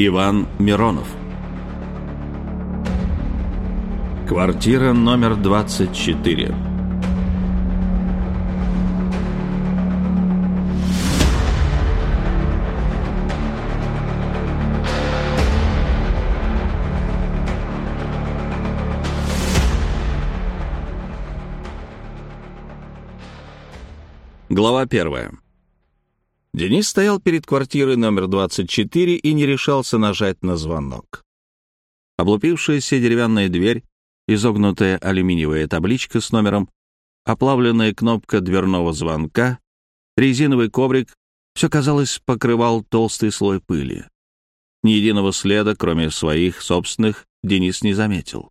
Иван Миронов. Квартира номер 24. Глава первая. Денис стоял перед квартирой номер 24 и не решался нажать на звонок. Облупившаяся деревянная дверь, изогнутая алюминиевая табличка с номером, оплавленная кнопка дверного звонка, резиновый коврик — все, казалось, покрывал толстый слой пыли. Ни единого следа, кроме своих собственных, Денис не заметил.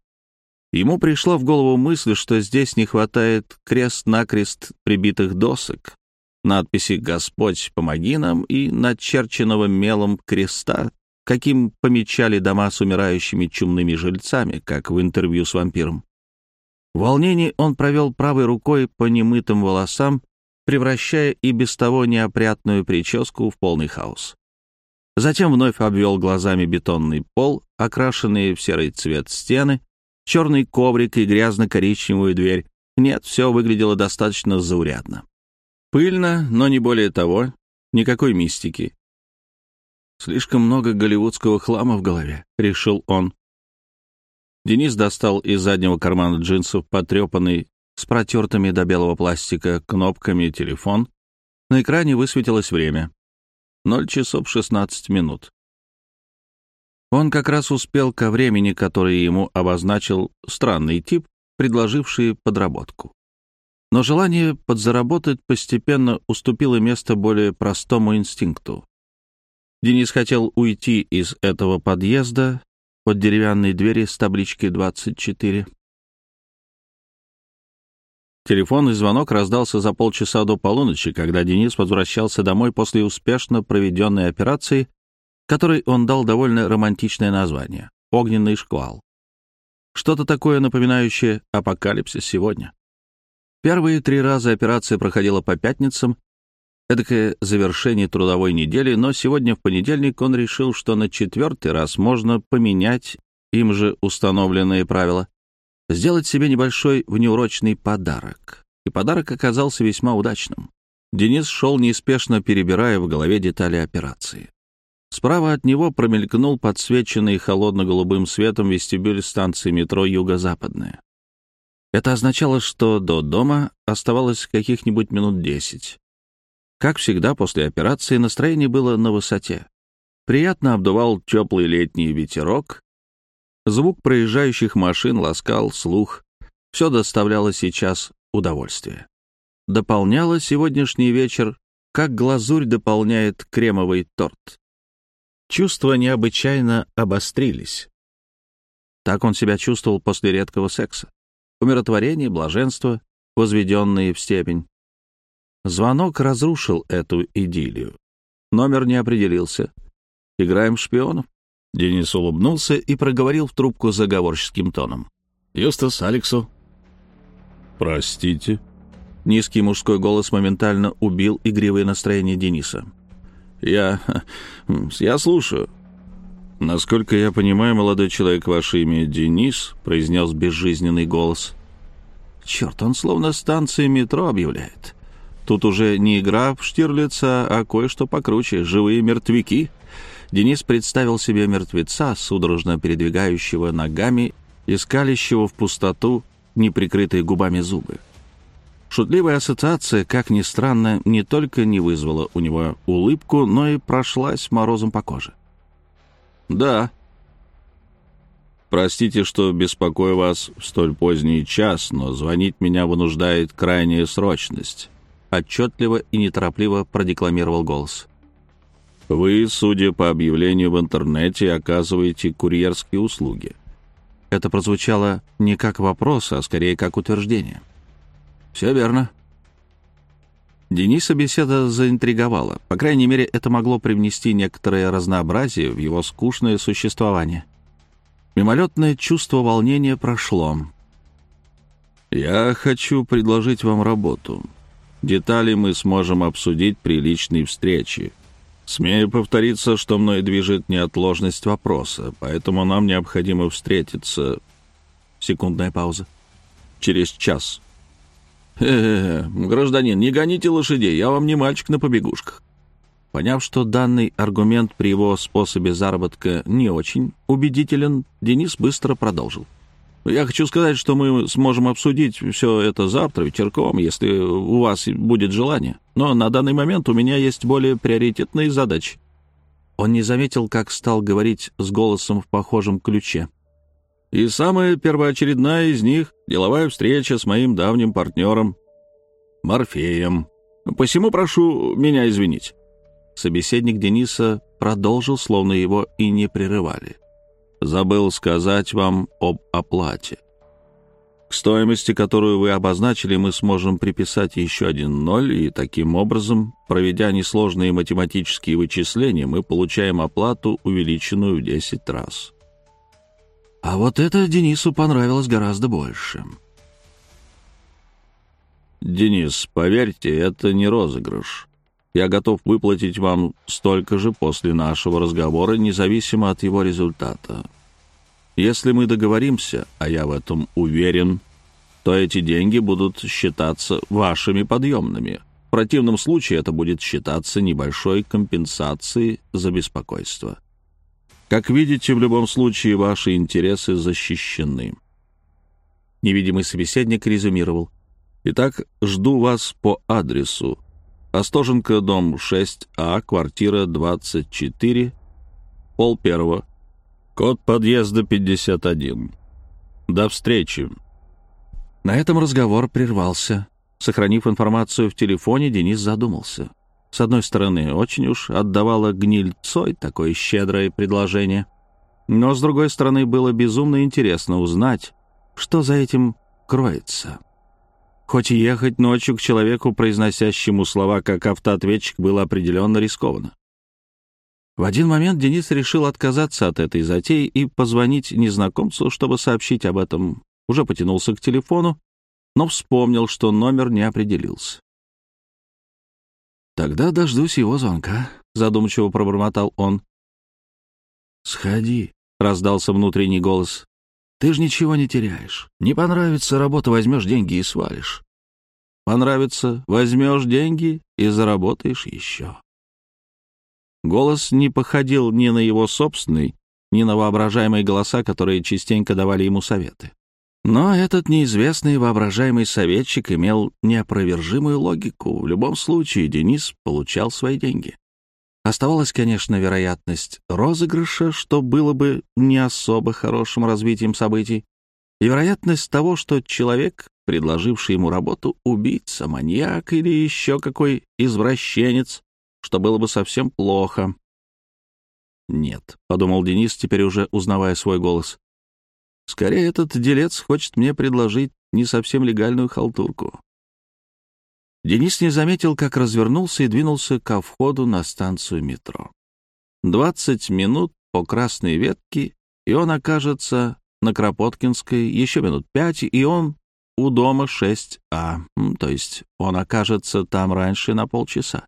Ему пришла в голову мысль, что здесь не хватает крест-накрест прибитых досок, надписи «Господь, помоги нам» и начерченного мелом креста, каким помечали дома с умирающими чумными жильцами, как в интервью с вампиром. В волнении он провел правой рукой по немытым волосам, превращая и без того неопрятную прическу в полный хаос. Затем вновь обвел глазами бетонный пол, окрашенные в серый цвет стены, черный коврик и грязно-коричневую дверь. Нет, все выглядело достаточно заурядно. Пыльно, но не более того, никакой мистики. Слишком много голливудского хлама в голове, решил он. Денис достал из заднего кармана джинсов потрепанный с протертыми до белого пластика кнопками телефон. На экране высветилось время. 0 часов 16 минут. Он как раз успел ко времени, которое ему обозначил странный тип, предложивший подработку. Но желание подзаработать постепенно уступило место более простому инстинкту. Денис хотел уйти из этого подъезда под деревянной двери с табличкой 24. Телефонный звонок раздался за полчаса до полуночи, когда Денис возвращался домой после успешно проведенной операции, которой он дал довольно романтичное название — «Огненный шквал». Что-то такое напоминающее апокалипсис сегодня. Первые три раза операция проходила по пятницам, эдакое завершение трудовой недели, но сегодня в понедельник он решил, что на четвертый раз можно поменять им же установленные правила, сделать себе небольшой внеурочный подарок. И подарок оказался весьма удачным. Денис шел неспешно, перебирая в голове детали операции. Справа от него промелькнул подсвеченный холодно-голубым светом вестибюль станции метро «Юго-Западная». Это означало, что до дома оставалось каких-нибудь минут десять. Как всегда, после операции настроение было на высоте. Приятно обдувал теплый летний ветерок. Звук проезжающих машин ласкал слух. Все доставляло сейчас удовольствие. Дополняло сегодняшний вечер, как глазурь дополняет кремовый торт. Чувства необычайно обострились. Так он себя чувствовал после редкого секса умиротворение, блаженство, возведенные в степень. Звонок разрушил эту идиллию. Номер не определился. «Играем в шпионов?» Денис улыбнулся и проговорил в трубку заговорческим тоном. «Юстас, Алексу». «Простите». Низкий мужской голос моментально убил игривое настроение Дениса. «Я... я слушаю». «Насколько я понимаю, молодой человек, ваше имя Денис», — произнес безжизненный голос. «Черт, он словно станции метро объявляет. Тут уже не игра в Штирлица, а кое-что покруче — живые мертвяки». Денис представил себе мертвеца, судорожно передвигающего ногами и скалящего в пустоту неприкрытые губами зубы. Шутливая ассоциация, как ни странно, не только не вызвала у него улыбку, но и прошлась морозом по коже. «Да». «Простите, что беспокою вас в столь поздний час, но звонить меня вынуждает крайняя срочность», — отчетливо и неторопливо продекламировал голос. «Вы, судя по объявлению в интернете, оказываете курьерские услуги». Это прозвучало не как вопрос, а скорее как утверждение. «Все верно», Дениса беседа заинтриговала. По крайней мере, это могло привнести некоторое разнообразие в его скучное существование. Мимолетное чувство волнения прошло. «Я хочу предложить вам работу. Детали мы сможем обсудить при личной встрече. Смею повториться, что мной движет неотложность вопроса, поэтому нам необходимо встретиться... Секундная пауза. Через час. «Э, -э гражданин, не гоните лошадей, я вам не мальчик на побегушках». Поняв, что данный аргумент при его способе заработка не очень убедителен, Денис быстро продолжил. «Я хочу сказать, что мы сможем обсудить все это завтра вечерком, если у вас будет желание. Но на данный момент у меня есть более приоритетные задачи». Он не заметил, как стал говорить с голосом в похожем ключе. «И самая первоочередная из них — деловая встреча с моим давним партнером Морфеем. Посему прошу меня извинить». Собеседник Дениса продолжил, словно его и не прерывали. «Забыл сказать вам об оплате. К стоимости, которую вы обозначили, мы сможем приписать еще один ноль, и таким образом, проведя несложные математические вычисления, мы получаем оплату, увеличенную в 10 раз». А вот это Денису понравилось гораздо больше. «Денис, поверьте, это не розыгрыш. Я готов выплатить вам столько же после нашего разговора, независимо от его результата. Если мы договоримся, а я в этом уверен, то эти деньги будут считаться вашими подъемными. В противном случае это будет считаться небольшой компенсацией за беспокойство. Как видите, в любом случае ваши интересы защищены. Невидимый собеседник резюмировал. Итак, жду вас по адресу Остоженко, дом 6А, квартира 24, пол первого. Код подъезда 51. До встречи. На этом разговор прервался. Сохранив информацию в телефоне, Денис задумался. С одной стороны, очень уж отдавало гнильцой такое щедрое предложение. Но, с другой стороны, было безумно интересно узнать, что за этим кроется. Хоть и ехать ночью к человеку, произносящему слова как автоответчик, было определенно рискованно. В один момент Денис решил отказаться от этой затеи и позвонить незнакомцу, чтобы сообщить об этом. Уже потянулся к телефону, но вспомнил, что номер не определился. «Тогда дождусь его звонка», — задумчиво пробормотал он. «Сходи», — раздался внутренний голос. Ты же ничего не теряешь. Не понравится работа, возьмешь деньги и свалишь. Понравится, возьмешь деньги и заработаешь еще. Голос не походил ни на его собственный, ни на воображаемые голоса, которые частенько давали ему советы. Но этот неизвестный воображаемый советчик имел неопровержимую логику. В любом случае Денис получал свои деньги. Оставалась, конечно, вероятность розыгрыша, что было бы не особо хорошим развитием событий, и вероятность того, что человек, предложивший ему работу, убийца, маньяк или еще какой извращенец, что было бы совсем плохо. «Нет», — подумал Денис, теперь уже узнавая свой голос. «Скорее этот делец хочет мне предложить не совсем легальную халтурку. Денис не заметил, как развернулся и двинулся ко входу на станцию метро. Двадцать минут по красной ветке, и он окажется на Кропоткинской, еще минут пять, и он у дома 6А, то есть он окажется там раньше на полчаса.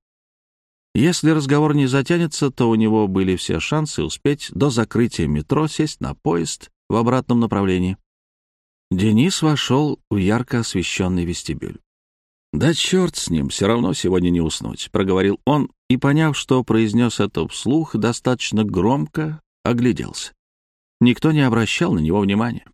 Если разговор не затянется, то у него были все шансы успеть до закрытия метро сесть на поезд в обратном направлении. Денис вошел в ярко освещенный вестибюль. «Да черт с ним, все равно сегодня не уснуть», — проговорил он, и, поняв, что произнес это вслух, достаточно громко огляделся. Никто не обращал на него внимания.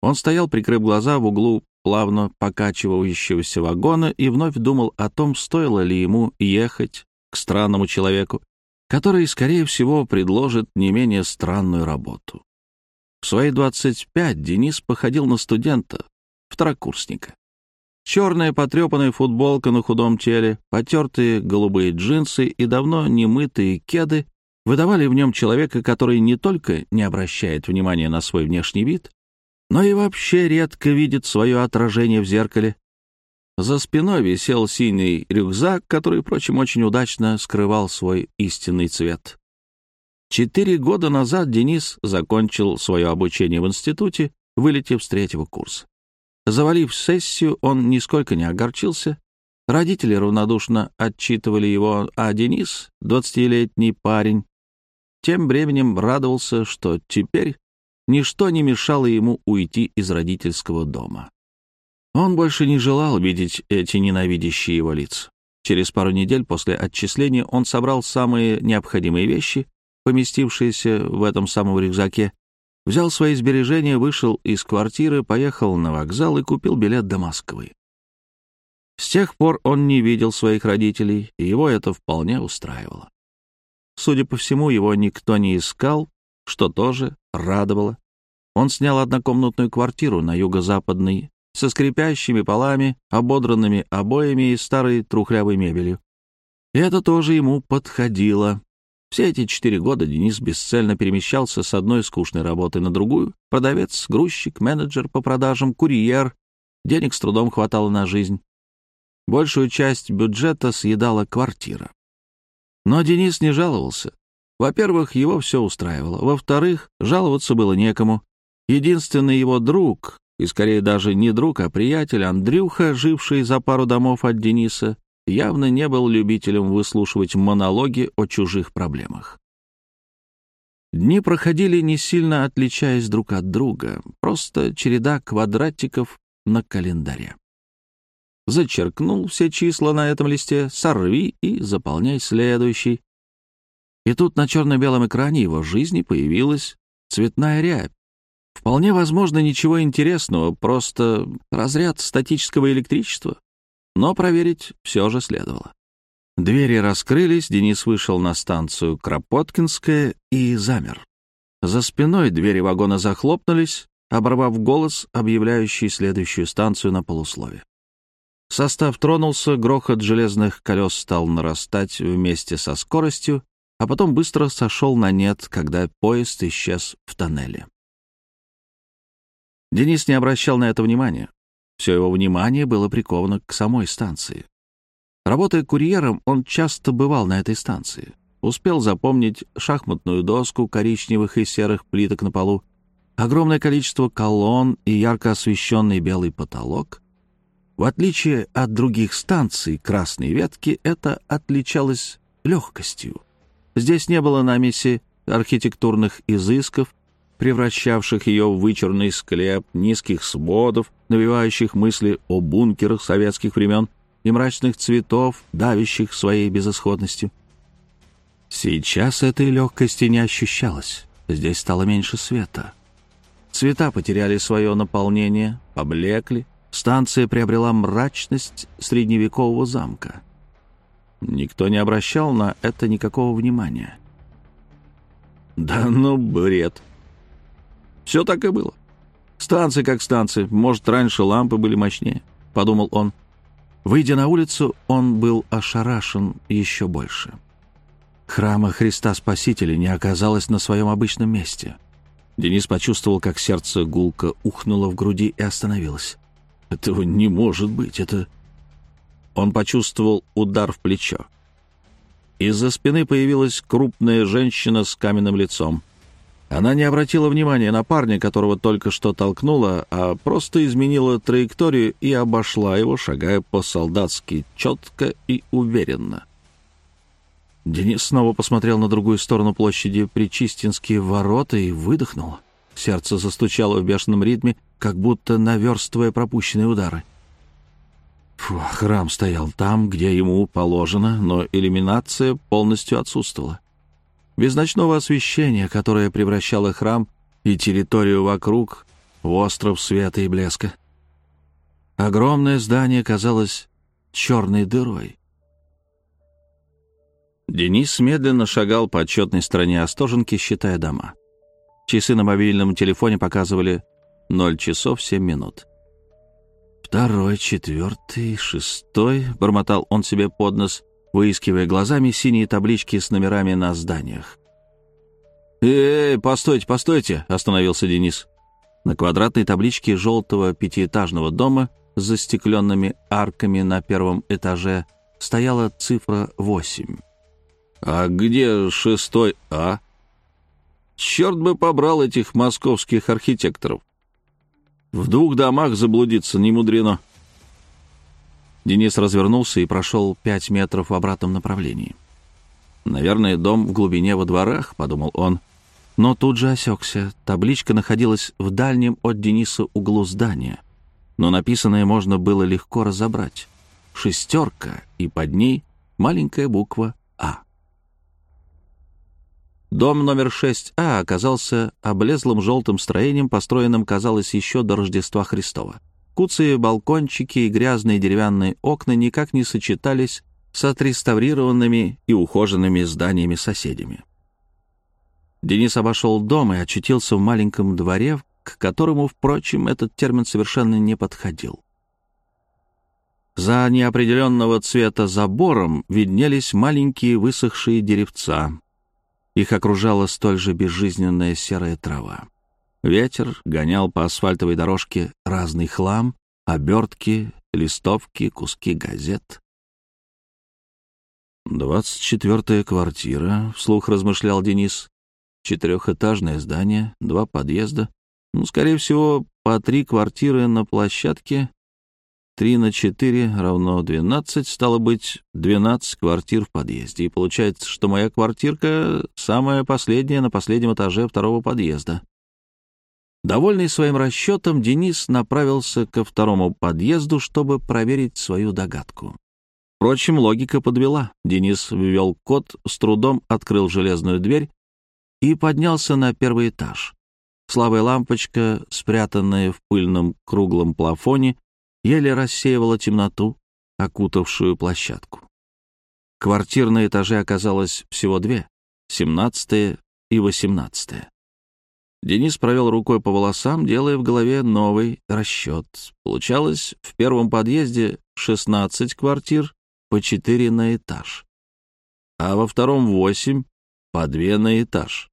Он стоял, прикрыв глаза в углу плавно покачивающегося вагона и вновь думал о том, стоило ли ему ехать к странному человеку, который, скорее всего, предложит не менее странную работу. В свои 25 Денис походил на студента, второкурсника. Черная потрепанная футболка на худом теле, потертые голубые джинсы и давно немытые кеды выдавали в нем человека, который не только не обращает внимания на свой внешний вид, но и вообще редко видит свое отражение в зеркале. За спиной висел синий рюкзак, который, впрочем, очень удачно скрывал свой истинный цвет. Четыре года назад Денис закончил свое обучение в институте, вылетев с третьего курса. Завалив сессию, он нисколько не огорчился. Родители равнодушно отчитывали его, а Денис, двадцатилетний парень, тем временем радовался, что теперь ничто не мешало ему уйти из родительского дома. Он больше не желал видеть эти ненавидящие его лица. Через пару недель после отчисления он собрал самые необходимые вещи, поместившиеся в этом самом рюкзаке, взял свои сбережения, вышел из квартиры, поехал на вокзал и купил билет до Москвы. С тех пор он не видел своих родителей, и его это вполне устраивало. Судя по всему, его никто не искал, что тоже радовало. Он снял однокомнатную квартиру на юго-западной со скрипящими полами, ободранными обоями и старой трухлявой мебелью. И это тоже ему подходило. Все эти четыре года Денис бесцельно перемещался с одной скучной работы на другую. Продавец, грузчик, менеджер по продажам, курьер. Денег с трудом хватало на жизнь. Большую часть бюджета съедала квартира. Но Денис не жаловался. Во-первых, его все устраивало. Во-вторых, жаловаться было некому. Единственный его друг, и скорее даже не друг, а приятель Андрюха, живший за пару домов от Дениса, явно не был любителем выслушивать монологи о чужих проблемах. Дни проходили не сильно отличаясь друг от друга, просто череда квадратиков на календаре. Зачеркнул все числа на этом листе, сорви и заполняй следующий. И тут на черно-белом экране его жизни появилась цветная рябь. Вполне возможно, ничего интересного, просто разряд статического электричества. Но проверить все же следовало. Двери раскрылись, Денис вышел на станцию Кропоткинская и замер. За спиной двери вагона захлопнулись, оборвав голос, объявляющий следующую станцию на полуслове. Состав тронулся, грохот железных колес стал нарастать вместе со скоростью, а потом быстро сошел на нет, когда поезд исчез в тоннеле. Денис не обращал на это внимания. Все его внимание было приковано к самой станции. Работая курьером, он часто бывал на этой станции. Успел запомнить шахматную доску коричневых и серых плиток на полу, огромное количество колонн и ярко освещенный белый потолок. В отличие от других станций красной ветки, это отличалось легкостью. Здесь не было намеси архитектурных изысков, превращавших ее в вычурный склеп низких сводов, навевающих мысли о бункерах советских времен и мрачных цветов, давящих своей безысходностью. Сейчас этой легкости не ощущалось. Здесь стало меньше света. Цвета потеряли свое наполнение, поблекли. Станция приобрела мрачность средневекового замка. Никто не обращал на это никакого внимания. «Да ну, бред!» Все так и было. Станция как станция. Может, раньше лампы были мощнее, — подумал он. Выйдя на улицу, он был ошарашен еще больше. Храма Христа Спасителя не оказалось на своем обычном месте. Денис почувствовал, как сердце гулко ухнуло в груди и остановилось. Этого не может быть, это... Он почувствовал удар в плечо. Из-за спины появилась крупная женщина с каменным лицом. Она не обратила внимания на парня, которого только что толкнула, а просто изменила траекторию и обошла его, шагая по-солдатски четко и уверенно. Денис снова посмотрел на другую сторону площади Причистинские ворота и выдохнул. Сердце застучало в бешеном ритме, как будто наверстывая пропущенные удары. Фу, храм стоял там, где ему положено, но иллюминация полностью отсутствовала без ночного освещения, которое превращало храм и территорию вокруг в остров света и блеска. Огромное здание казалось черной дырой. Денис медленно шагал по отчетной стороне Остоженки, считая дома. Часы на мобильном телефоне показывали 0 часов 7 минут. «Второй, четвертый, шестой», — бормотал он себе под нос, выискивая глазами синие таблички с номерами на зданиях. «Эй, постойте, постойте!» — остановился Денис. На квадратной табличке желтого пятиэтажного дома с застекленными арками на первом этаже стояла цифра 8. «А где шестой А?» «Черт бы побрал этих московских архитекторов!» «В двух домах заблудиться не мудрено!» Денис развернулся и прошел пять метров в обратном направлении. «Наверное, дом в глубине во дворах», — подумал он. Но тут же осекся. Табличка находилась в дальнем от Дениса углу здания. Но написанное можно было легко разобрать. «Шестерка», и под ней маленькая буква «А». Дом номер 6А оказался облезлым желтым строением, построенным, казалось, еще до Рождества Христова. Куцые балкончики и грязные деревянные окна никак не сочетались с отреставрированными и ухоженными зданиями соседями. Денис обошел дом и очутился в маленьком дворе, к которому, впрочем, этот термин совершенно не подходил. За неопределенного цвета забором виднелись маленькие высохшие деревца. Их окружала столь же безжизненная серая трава. Ветер гонял по асфальтовой дорожке разный хлам, обертки, листовки, куски газет. «Двадцать четвертая квартира», — вслух размышлял Денис. «Четырехэтажное здание, два подъезда. Ну, скорее всего, по три квартиры на площадке. Три на четыре равно двенадцать, стало быть, двенадцать квартир в подъезде. И получается, что моя квартирка самая последняя на последнем этаже второго подъезда. Довольный своим расчетом, Денис направился ко второму подъезду, чтобы проверить свою догадку. Впрочем, логика подвела. Денис ввел код, с трудом открыл железную дверь и поднялся на первый этаж. Слабая лампочка, спрятанная в пыльном круглом плафоне, еле рассеивала темноту, окутавшую площадку. Квартир на этаже оказалось всего две — семнадцатая и восемнадцатая. Денис провел рукой по волосам, делая в голове новый расчет. Получалось, в первом подъезде 16 квартир, по 4 на этаж, а во втором 8, по 2 на этаж.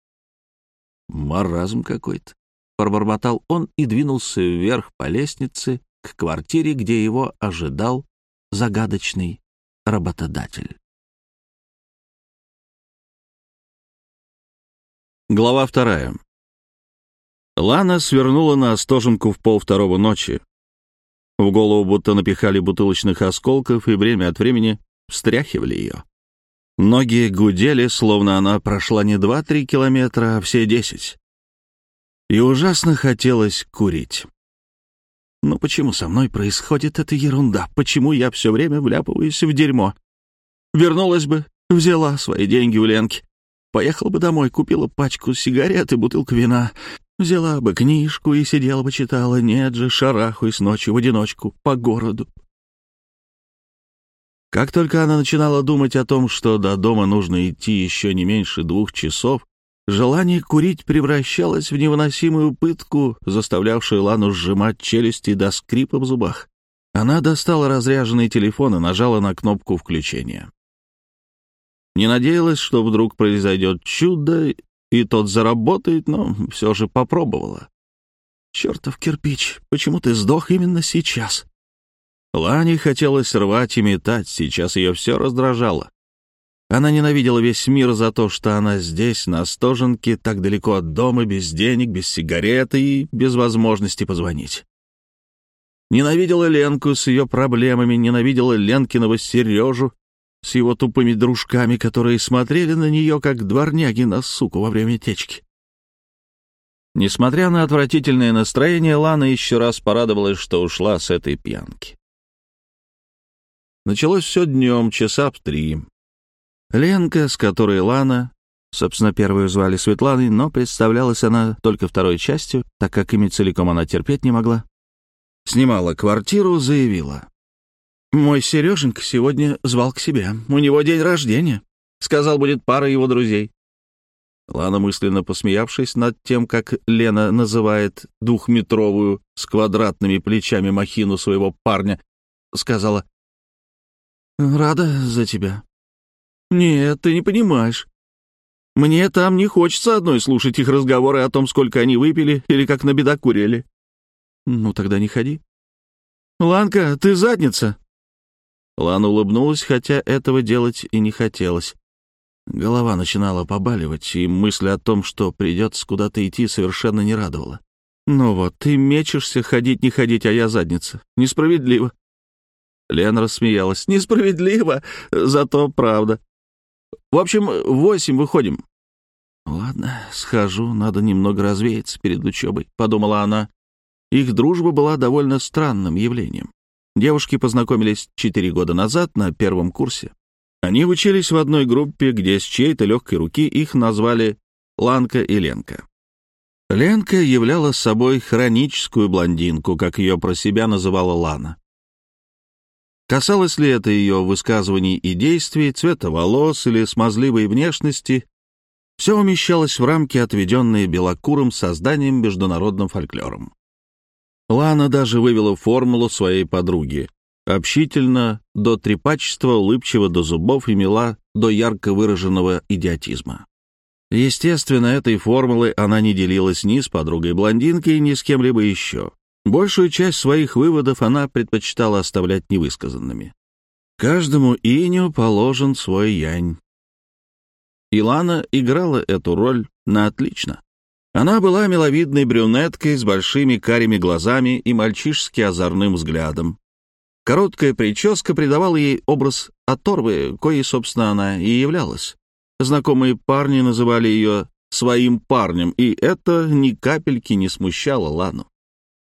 Маразм какой-то. Пробормотал он и двинулся вверх по лестнице к квартире, где его ожидал загадочный работодатель. Глава вторая. Лана свернула на Остоженку в полвторого ночи. В голову будто напихали бутылочных осколков и время от времени встряхивали ее. Ноги гудели, словно она прошла не два-три километра, а все десять. И ужасно хотелось курить. Но почему со мной происходит эта ерунда? Почему я все время вляпываюсь в дерьмо? Вернулась бы, взяла свои деньги у Ленки. Поехала бы домой, купила пачку сигарет и бутылку вина. Взяла бы книжку и сидела бы читала. Нет же, шарахуясь ночью в одиночку по городу. Как только она начинала думать о том, что до дома нужно идти еще не меньше двух часов, желание курить превращалось в невыносимую пытку, заставлявшую Лану сжимать челюсти до скрипа в зубах. Она достала разряженный телефон и нажала на кнопку включения. Не надеялась, что вдруг произойдет чудо, и тот заработает, но все же попробовала. «Чертов кирпич, почему ты сдох именно сейчас?» Лане хотелось рвать и метать, сейчас ее все раздражало. Она ненавидела весь мир за то, что она здесь, на Стоженке, так далеко от дома, без денег, без сигареты и без возможности позвонить. Ненавидела Ленку с ее проблемами, ненавидела Ленкиного Сережу, с его тупыми дружками, которые смотрели на нее, как дворняги на суку во время течки. Несмотря на отвратительное настроение, Лана еще раз порадовалась, что ушла с этой пьянки. Началось все днем, часа в три. Ленка, с которой Лана, собственно, первую звали Светланой, но представлялась она только второй частью, так как ими целиком она терпеть не могла, снимала квартиру, заявила. Мой Сереженька сегодня звал к себе. У него день рождения. Сказал, будет пара его друзей. Лана, мысленно посмеявшись над тем, как Лена называет двухметровую с квадратными плечами махину своего парня, сказала, «Рада за тебя». «Нет, ты не понимаешь. Мне там не хочется одной слушать их разговоры о том, сколько они выпили или как на бедокурили». «Ну, тогда не ходи». «Ланка, ты задница!» Лана улыбнулась, хотя этого делать и не хотелось. Голова начинала побаливать, и мысль о том, что придется куда-то идти, совершенно не радовала. «Ну вот, ты мечешься, ходить не ходить, а я задница. Несправедливо». Лена рассмеялась. «Несправедливо, зато правда. В общем, восемь выходим». «Ладно, схожу, надо немного развеяться перед учебой», — подумала она. Их дружба была довольно странным явлением. Девушки познакомились четыре года назад на первом курсе. Они учились в одной группе, где с чьей-то легкой руки их назвали Ланка и Ленка. Ленка являла собой хроническую блондинку, как ее про себя называла Лана. Касалось ли это ее высказываний и действий, цвета волос или смазливой внешности, все умещалось в рамки, отведенные белокурым созданием международным фольклором. Лана даже вывела формулу своей подруги. Общительно до трепачества, улыбчиво до зубов и мила до ярко выраженного идиотизма. Естественно, этой формулой она не делилась ни с подругой-блондинкой, ни с кем-либо еще. Большую часть своих выводов она предпочитала оставлять невысказанными. Каждому иню положен свой янь. Илана играла эту роль на отлично. Она была миловидной брюнеткой с большими карими глазами и мальчишески озорным взглядом. Короткая прическа придавала ей образ оторвы, коей, собственно, она и являлась. Знакомые парни называли ее своим парнем, и это ни капельки не смущало Лану.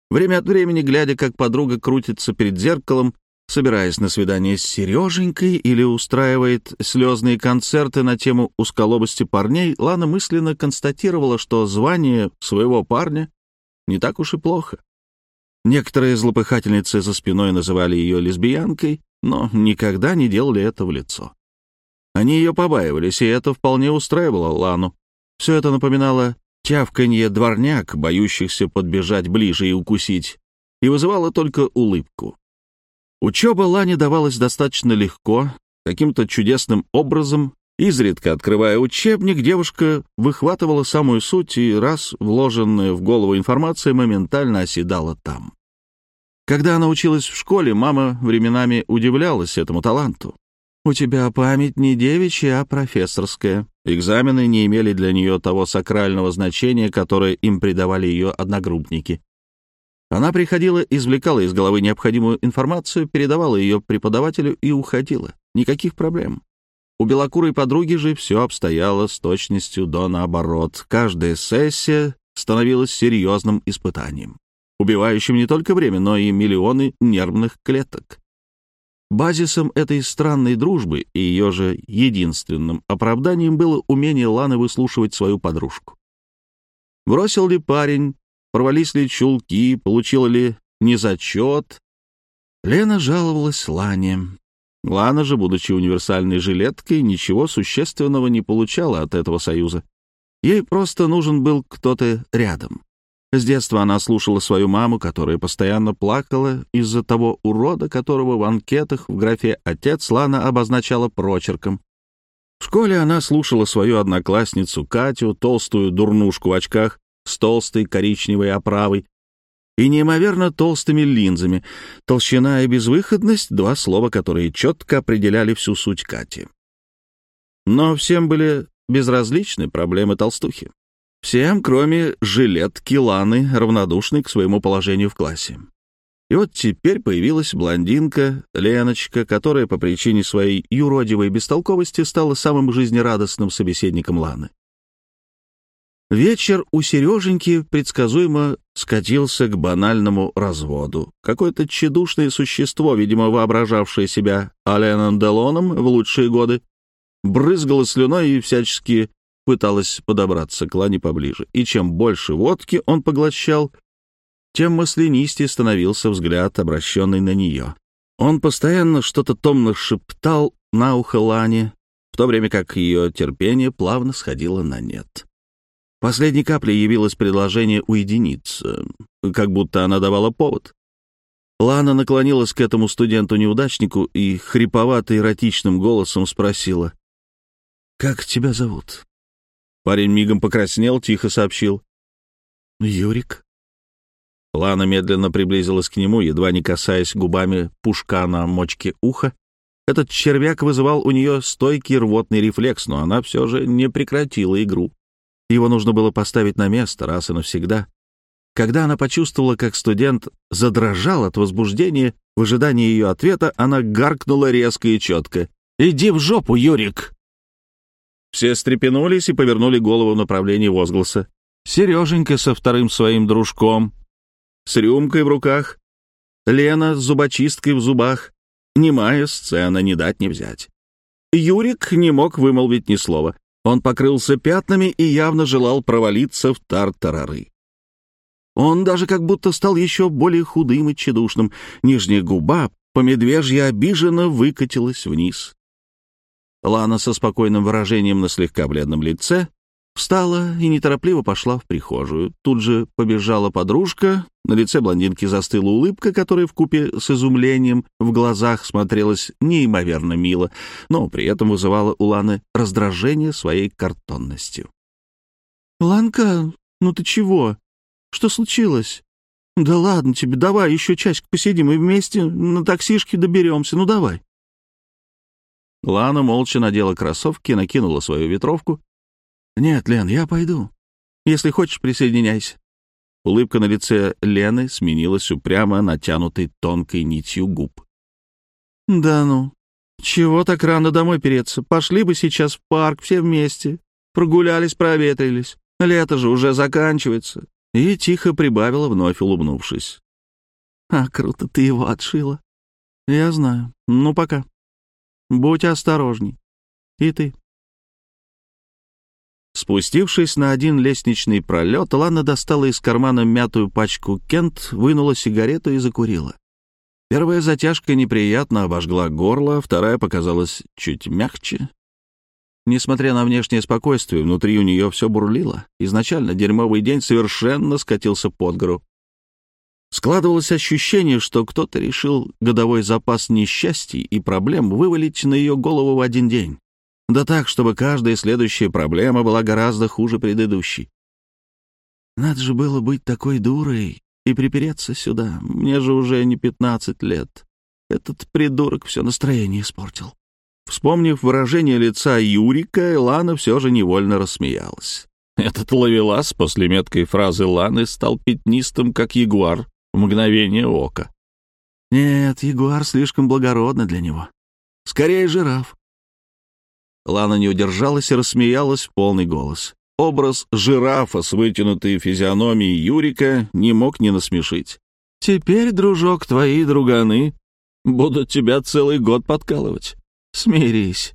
Время от времени, глядя, как подруга крутится перед зеркалом, собираясь на свидание с Сереженькой или устраивает слезные концерты на тему узколобости парней, Лана мысленно констатировала, что звание своего парня не так уж и плохо. Некоторые злопыхательницы за спиной называли ее лесбиянкой, но никогда не делали это в лицо. Они ее побаивались, и это вполне устраивало Лану. Все это напоминало тявканье дворняк, боющихся подбежать ближе и укусить, и вызывало только улыбку. Учеба Лане давалась достаточно легко, каким-то чудесным образом. Изредка открывая учебник, девушка выхватывала самую суть, и раз вложенная в голову информация моментально оседала там. Когда она училась в школе, мама временами удивлялась этому таланту. «У тебя память не девичья, а профессорская». Экзамены не имели для нее того сакрального значения, которое им придавали ее одногруппники. Она приходила, извлекала из головы необходимую информацию, передавала ее преподавателю и уходила. Никаких проблем. У белокурой подруги же все обстояло с точностью до наоборот. Каждая сессия становилась серьезным испытанием, убивающим не только время, но и миллионы нервных клеток. Базисом этой странной дружбы и ее же единственным оправданием было умение Ланы выслушивать свою подружку. Бросил ли парень, порвались ли чулки, получила ли незачет. Лена жаловалась Лане. Лана же, будучи универсальной жилеткой, ничего существенного не получала от этого союза. Ей просто нужен был кто-то рядом. С детства она слушала свою маму, которая постоянно плакала из-за того урода, которого в анкетах в графе «отец» Лана обозначала прочерком. В школе она слушала свою одноклассницу Катю, толстую дурнушку в очках с толстой коричневой оправой и неимоверно толстыми линзами. Толщина и безвыходность — два слова, которые четко определяли всю суть Кати. Но всем были безразличны проблемы толстухи. Всем, кроме жилетки Ланы, равнодушной к своему положению в классе. И вот теперь появилась блондинка Леночка, которая по причине своей юродивой бестолковости стала самым жизнерадостным собеседником Ланы. Вечер у Сереженьки предсказуемо скатился к банальному разводу. Какое-то тщедушное существо, видимо, воображавшее себя Аленом Делоном в лучшие годы, брызгало слюной и всячески пыталась подобраться к Лане поближе, и чем больше водки он поглощал, тем маслянистее становился взгляд, обращенный на нее. Он постоянно что-то томно шептал на ухо Лане, в то время как ее терпение плавно сходило на нет. Последней каплей явилось предложение уединиться, как будто она давала повод. Лана наклонилась к этому студенту-неудачнику и хриповато-эротичным голосом спросила, «Как тебя зовут?» Парень мигом покраснел, тихо сообщил. «Юрик». Лана медленно приблизилась к нему, едва не касаясь губами пушка на мочке уха. Этот червяк вызывал у нее стойкий рвотный рефлекс, но она все же не прекратила игру. Его нужно было поставить на место раз и навсегда. Когда она почувствовала, как студент задрожал от возбуждения, в ожидании ее ответа она гаркнула резко и четко. «Иди в жопу, Юрик!» Все стрепенулись и повернули голову в направлении возгласа. Сереженька со вторым своим дружком, с рюмкой в руках, Лена с зубочисткой в зубах. Немая сцена, не дать не взять. Юрик не мог вымолвить ни слова. Он покрылся пятнами и явно желал провалиться в тартарары. Он даже как будто стал еще более худым и тщедушным. Нижняя губа по медвежье обиженно выкатилась вниз. Лана со спокойным выражением на слегка бледном лице Встала и неторопливо пошла в прихожую. Тут же побежала подружка. На лице блондинки застыла улыбка, которая вкупе с изумлением в глазах смотрелась неимоверно мило, но при этом вызывала у Ланы раздражение своей картонностью. «Ланка, ну ты чего? Что случилось? Да ладно тебе, давай еще часик посидим и вместе на таксишке доберемся, ну давай». Лана молча надела кроссовки, накинула свою ветровку «Нет, Лен, я пойду. Если хочешь, присоединяйся». Улыбка на лице Лены сменилась упрямо натянутой тонкой нитью губ. «Да ну, чего так рано домой переться? Пошли бы сейчас в парк все вместе. Прогулялись, проветрились. Лето же уже заканчивается». И тихо прибавила, вновь улыбнувшись. «А круто ты его отшила». «Я знаю. Ну, пока. Будь осторожней. И ты». Спустившись на один лестничный пролет, Лана достала из кармана мятую пачку Кент, вынула сигарету и закурила. Первая затяжка неприятно обожгла горло, вторая показалась чуть мягче. Несмотря на внешнее спокойствие, внутри у нее все бурлило. Изначально дерьмовый день совершенно скатился под гору. Складывалось ощущение, что кто-то решил годовой запас несчастий и проблем вывалить на ее голову в один день. Да так, чтобы каждая следующая проблема была гораздо хуже предыдущей. Надо же было быть такой дурой и припереться сюда. Мне же уже не пятнадцать лет. Этот придурок все настроение испортил. Вспомнив выражение лица Юрика, Лана все же невольно рассмеялась. Этот ловелас после меткой фразы Ланы стал пятнистым, как ягуар, в мгновение ока. Нет, ягуар слишком благородный для него. Скорее, жираф. Лана не удержалась и рассмеялась в полный голос. Образ жирафа с вытянутой физиономией Юрика не мог не насмешить. «Теперь, дружок, твои друганы будут тебя целый год подкалывать. Смирись».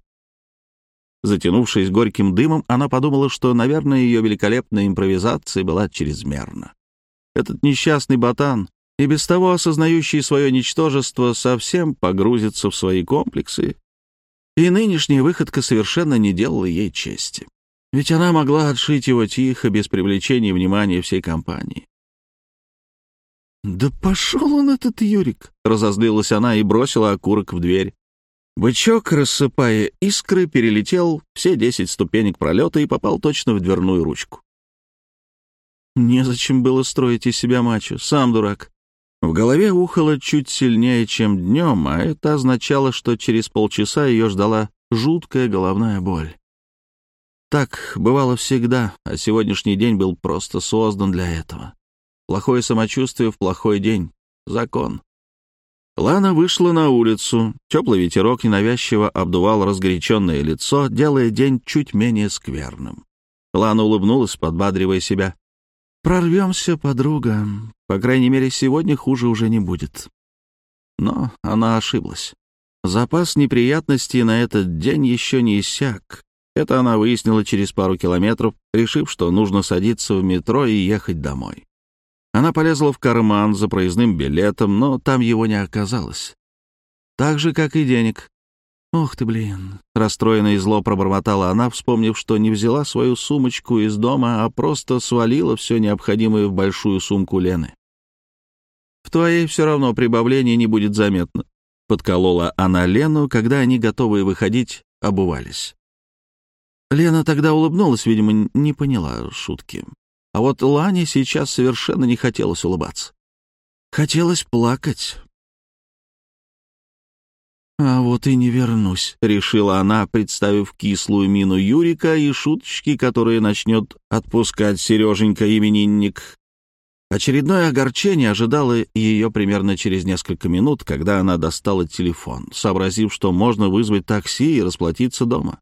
Затянувшись горьким дымом, она подумала, что, наверное, ее великолепная импровизация была чрезмерна. Этот несчастный ботан, и без того осознающий свое ничтожество, совсем погрузится в свои комплексы и нынешняя выходка совершенно не делала ей чести. Ведь она могла отшить его тихо, без привлечения внимания всей компании. «Да пошел он, этот Юрик!» — разозлилась она и бросила окурок в дверь. Бычок, рассыпая искры, перелетел все десять ступенек пролета и попал точно в дверную ручку. Незачем было строить из себя мачо, сам дурак. В голове ухало чуть сильнее, чем днем, а это означало, что через полчаса ее ждала жуткая головная боль. Так бывало всегда, а сегодняшний день был просто создан для этого. Плохое самочувствие в плохой день. Закон. Лана вышла на улицу. Теплый ветерок ненавязчиво обдувал разгоряченное лицо, делая день чуть менее скверным. Лана улыбнулась, подбадривая себя. «Прорвемся, подруга. По крайней мере, сегодня хуже уже не будет». Но она ошиблась. Запас неприятностей на этот день еще не иссяк. Это она выяснила через пару километров, решив, что нужно садиться в метро и ехать домой. Она полезла в карман за проездным билетом, но там его не оказалось. Так же, как и денег. «Ох ты, блин!» — расстроенно и зло пробормотала она, вспомнив, что не взяла свою сумочку из дома, а просто свалила все необходимое в большую сумку Лены. «В твоей все равно прибавление не будет заметно», — подколола она Лену, когда они, готовые выходить, обувались. Лена тогда улыбнулась, видимо, не поняла шутки. А вот Лане сейчас совершенно не хотелось улыбаться. Хотелось плакать, «А вот и не вернусь», — решила она, представив кислую мину Юрика и шуточки, которые начнет отпускать Сереженька-именинник. Очередное огорчение ожидало ее примерно через несколько минут, когда она достала телефон, сообразив, что можно вызвать такси и расплатиться дома.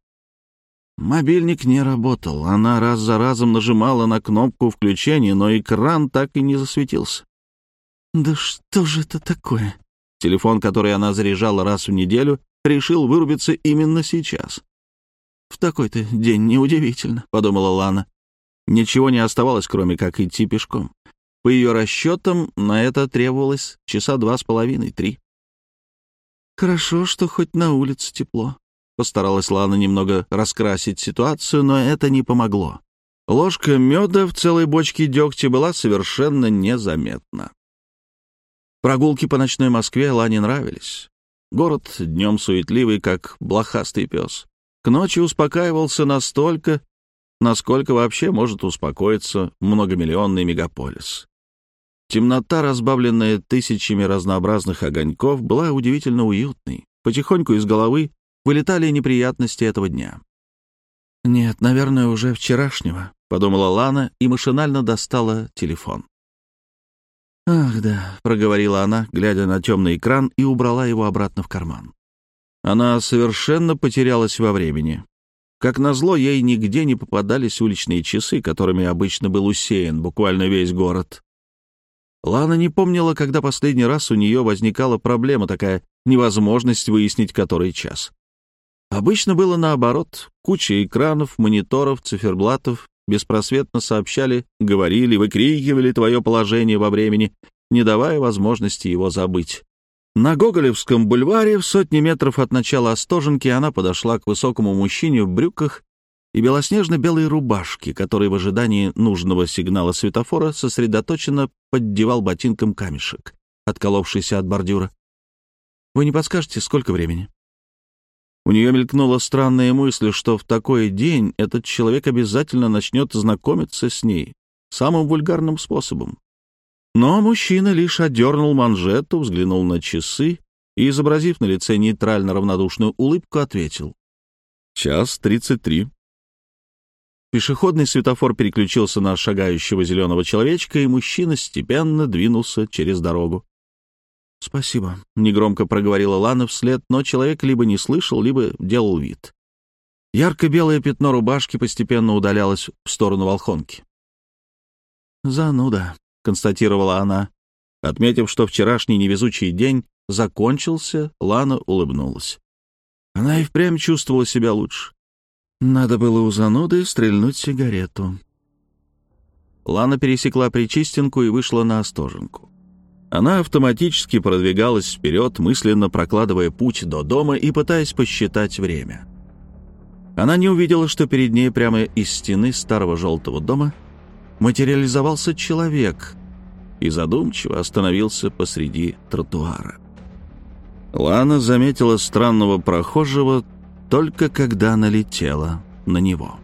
Мобильник не работал. Она раз за разом нажимала на кнопку включения, но экран так и не засветился. «Да что же это такое?» Телефон, который она заряжала раз в неделю, решил вырубиться именно сейчас. «В такой-то день неудивительно», — подумала Лана. Ничего не оставалось, кроме как идти пешком. По ее расчетам, на это требовалось часа два с половиной, три. «Хорошо, что хоть на улице тепло», Постаралась Лана немного раскрасить ситуацию, но это не помогло. Ложка меда в целой бочке дегтя была совершенно незаметна. Прогулки по ночной Москве Лане нравились. Город днем суетливый, как блохастый пес. К ночи успокаивался настолько, насколько вообще может успокоиться многомиллионный мегаполис. Темнота, разбавленная тысячами разнообразных огоньков, была удивительно уютной. Потихоньку из головы вылетали неприятности этого дня. «Нет, наверное, уже вчерашнего», — подумала Лана и машинально достала телефон. «Ах, да», — проговорила она, глядя на темный экран, и убрала его обратно в карман. Она совершенно потерялась во времени. Как назло, ей нигде не попадались уличные часы, которыми обычно был усеян буквально весь город. Лана не помнила, когда последний раз у нее возникала проблема такая невозможность выяснить, который час. Обычно было наоборот. Куча экранов, мониторов, циферблатов беспросветно сообщали, говорили, выкрикивали твое положение во времени, не давая возможности его забыть. На Гоголевском бульваре в сотни метров от начала Остоженки она подошла к высокому мужчине в брюках и белоснежно-белой рубашке, который в ожидании нужного сигнала светофора сосредоточенно поддевал ботинком камешек, отколовшийся от бордюра. «Вы не подскажете, сколько времени?» У нее мелькнула странная мысль, что в такой день этот человек обязательно начнет знакомиться с ней самым вульгарным способом. Но мужчина лишь отдернул манжету, взглянул на часы и, изобразив на лице нейтрально равнодушную улыбку, ответил. «Час тридцать три». Пешеходный светофор переключился на шагающего зеленого человечка, и мужчина степенно двинулся через дорогу. «Спасибо», — негромко проговорила Лана вслед, но человек либо не слышал, либо делал вид. Ярко-белое пятно рубашки постепенно удалялось в сторону Волхонки. «Зануда», — констатировала она. Отметив, что вчерашний невезучий день закончился, Лана улыбнулась. Она и впрямь чувствовала себя лучше. Надо было у зануды стрельнуть сигарету. Лана пересекла Причистенку и вышла на Остоженку. Она автоматически продвигалась вперед, мысленно прокладывая путь до дома и пытаясь посчитать время. Она не увидела, что перед ней прямо из стены старого желтого дома материализовался человек и задумчиво остановился посреди тротуара. Лана заметила странного прохожего только когда налетела на него.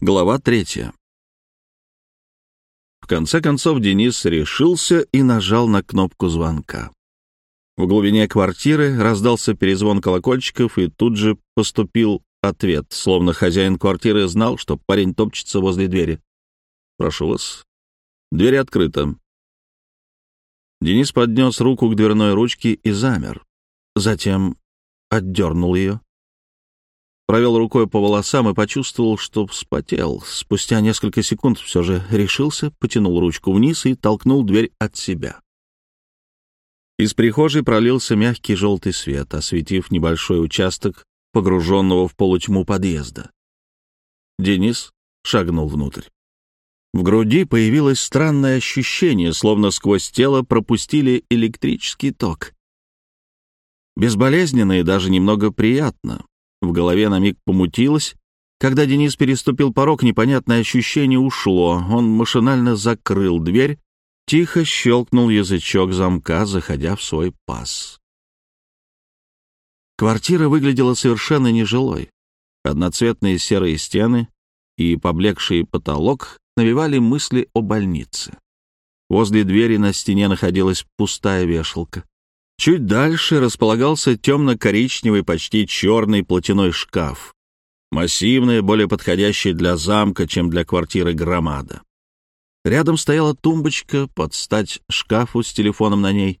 Глава третья. В конце концов Денис решился и нажал на кнопку звонка. В глубине квартиры раздался перезвон колокольчиков, и тут же поступил ответ, словно хозяин квартиры знал, что парень топчется возле двери. «Прошу вас». Дверь открыта. Денис поднес руку к дверной ручке и замер. Затем отдернул ее провел рукой по волосам и почувствовал, что вспотел. Спустя несколько секунд все же решился, потянул ручку вниз и толкнул дверь от себя. Из прихожей пролился мягкий желтый свет, осветив небольшой участок погруженного в полутьму подъезда. Денис шагнул внутрь. В груди появилось странное ощущение, словно сквозь тело пропустили электрический ток. Безболезненно и даже немного приятно, в голове на миг помутилось. Когда Денис переступил порог, непонятное ощущение ушло. Он машинально закрыл дверь, тихо щелкнул язычок замка, заходя в свой паз. Квартира выглядела совершенно нежилой. Одноцветные серые стены и поблекший потолок навевали мысли о больнице. Возле двери на стене находилась пустая вешалка. Чуть дальше располагался темно-коричневый, почти черный платяной шкаф. Массивная, более подходящая для замка, чем для квартиры громада. Рядом стояла тумбочка под стать шкафу с телефоном на ней.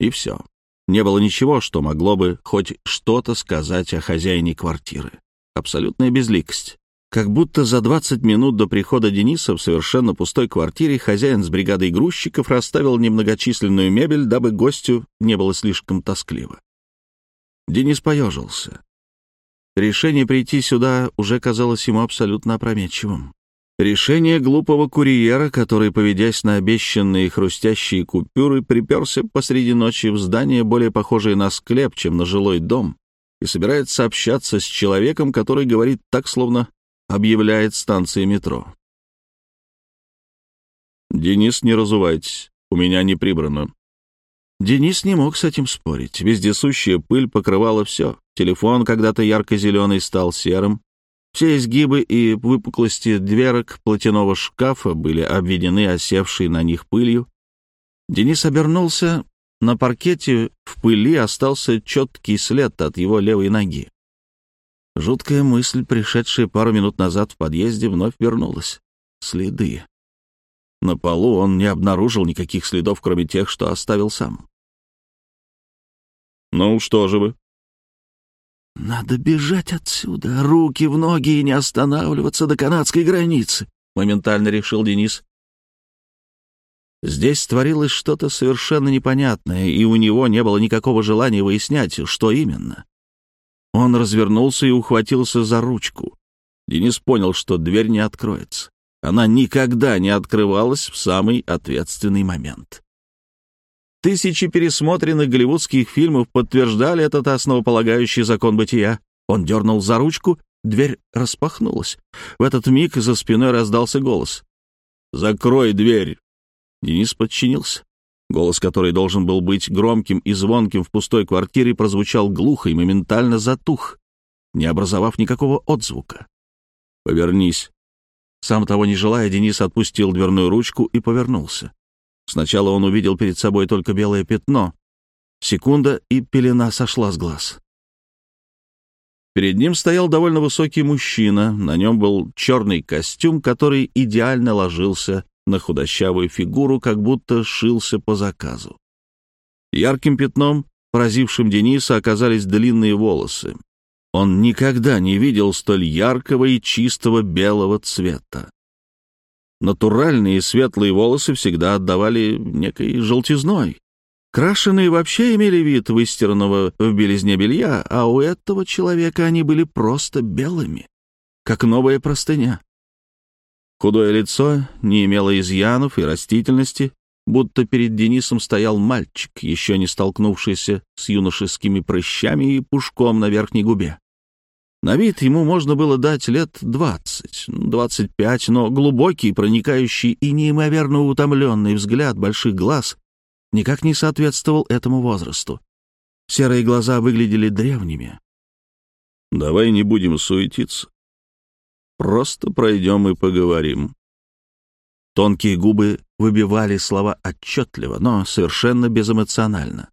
И все. Не было ничего, что могло бы хоть что-то сказать о хозяине квартиры. Абсолютная безликость. Как будто за 20 минут до прихода Дениса в совершенно пустой квартире хозяин с бригадой грузчиков расставил немногочисленную мебель, дабы гостю не было слишком тоскливо. Денис поежился. Решение прийти сюда уже казалось ему абсолютно опрометчивым. Решение глупого курьера, который, поведясь на обещанные хрустящие купюры, приперся посреди ночи в здание, более похожее на склеп, чем на жилой дом, и собирается общаться с человеком, который говорит так, словно объявляет станции метро. «Денис, не разувайтесь, у меня не прибрано». Денис не мог с этим спорить. Вездесущая пыль покрывала все. Телефон, когда-то ярко-зеленый, стал серым. Все изгибы и выпуклости дверок платяного шкафа были обведены осевшей на них пылью. Денис обернулся. На паркете в пыли остался четкий след от его левой ноги. Жуткая мысль, пришедшая пару минут назад в подъезде, вновь вернулась. Следы. На полу он не обнаружил никаких следов, кроме тех, что оставил сам. «Ну, что же вы?» «Надо бежать отсюда, руки в ноги и не останавливаться до канадской границы», — моментально решил Денис. Здесь творилось что-то совершенно непонятное, и у него не было никакого желания выяснять, что именно. Он развернулся и ухватился за ручку. Денис понял, что дверь не откроется. Она никогда не открывалась в самый ответственный момент. Тысячи пересмотренных голливудских фильмов подтверждали этот основополагающий закон бытия. Он дернул за ручку, дверь распахнулась. В этот миг за спиной раздался голос. «Закрой дверь!» Денис подчинился. Голос, который должен был быть громким и звонким в пустой квартире, прозвучал глухо и моментально затух, не образовав никакого отзвука. «Повернись». Сам того не желая, Денис отпустил дверную ручку и повернулся. Сначала он увидел перед собой только белое пятно. Секунда, и пелена сошла с глаз. Перед ним стоял довольно высокий мужчина. На нем был черный костюм, который идеально ложился на худощавую фигуру, как будто шился по заказу. Ярким пятном, поразившим Дениса, оказались длинные волосы. Он никогда не видел столь яркого и чистого белого цвета. Натуральные светлые волосы всегда отдавали некой желтизной. Крашеные вообще имели вид выстиранного в белизне белья, а у этого человека они были просто белыми, как новая простыня. Худое лицо не имело изъянов и растительности, будто перед Денисом стоял мальчик, еще не столкнувшийся с юношескими прыщами и пушком на верхней губе. На вид ему можно было дать лет двадцать, двадцать пять, но глубокий, проникающий и неимоверно утомленный взгляд больших глаз никак не соответствовал этому возрасту. Серые глаза выглядели древними. «Давай не будем суетиться. Просто пройдем и поговорим». Тонкие губы выбивали слова отчетливо, но совершенно безэмоционально.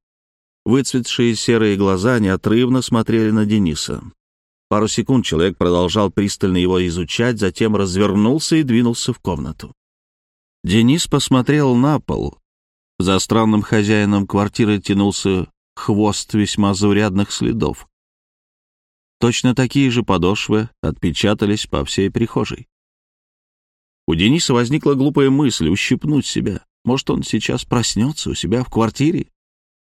Выцветшие серые глаза неотрывно смотрели на Дениса. Пару секунд человек продолжал пристально его изучать, затем развернулся и двинулся в комнату. Денис посмотрел на пол. За странным хозяином квартиры тянулся хвост весьма заурядных следов. Точно такие же подошвы отпечатались по всей прихожей. У Дениса возникла глупая мысль ущипнуть себя. Может, он сейчас проснется у себя в квартире?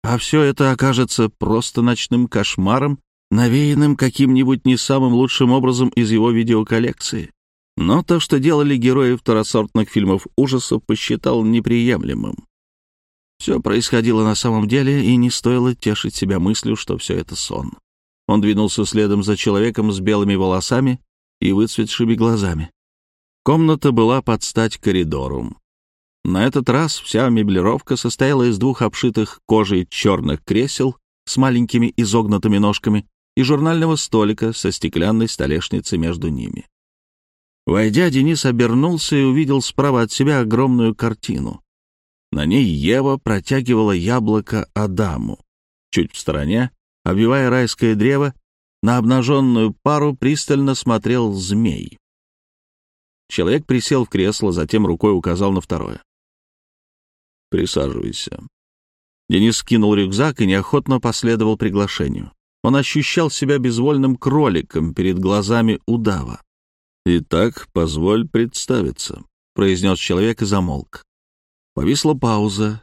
А все это окажется просто ночным кошмаром, навеянным каким-нибудь не самым лучшим образом из его видеоколлекции. Но то, что делали герои второсортных фильмов ужасов, посчитал неприемлемым. Все происходило на самом деле, и не стоило тешить себя мыслью, что все это сон. Он двинулся следом за человеком с белыми волосами и выцветшими глазами. Комната была под стать коридору. На этот раз вся меблировка состояла из двух обшитых кожей черных кресел с маленькими изогнутыми ножками, и журнального столика со стеклянной столешницей между ними. Войдя, Денис обернулся и увидел справа от себя огромную картину. На ней Ева протягивала яблоко Адаму. Чуть в стороне, обвивая райское древо, на обнаженную пару пристально смотрел змей. Человек присел в кресло, затем рукой указал на второе. «Присаживайся». Денис скинул рюкзак и неохотно последовал приглашению. Он ощущал себя безвольным кроликом перед глазами удава. «Итак, позволь представиться», — произнес человек и замолк. Повисла пауза.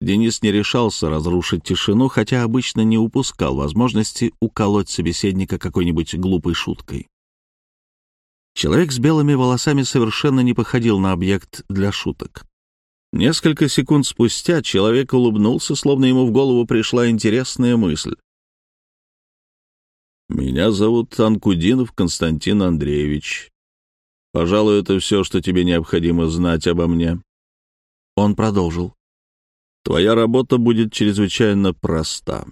Денис не решался разрушить тишину, хотя обычно не упускал возможности уколоть собеседника какой-нибудь глупой шуткой. Человек с белыми волосами совершенно не походил на объект для шуток. Несколько секунд спустя человек улыбнулся, словно ему в голову пришла интересная мысль. «Меня зовут Анкудинов Константин Андреевич. Пожалуй, это все, что тебе необходимо знать обо мне». Он продолжил. «Твоя работа будет чрезвычайно проста.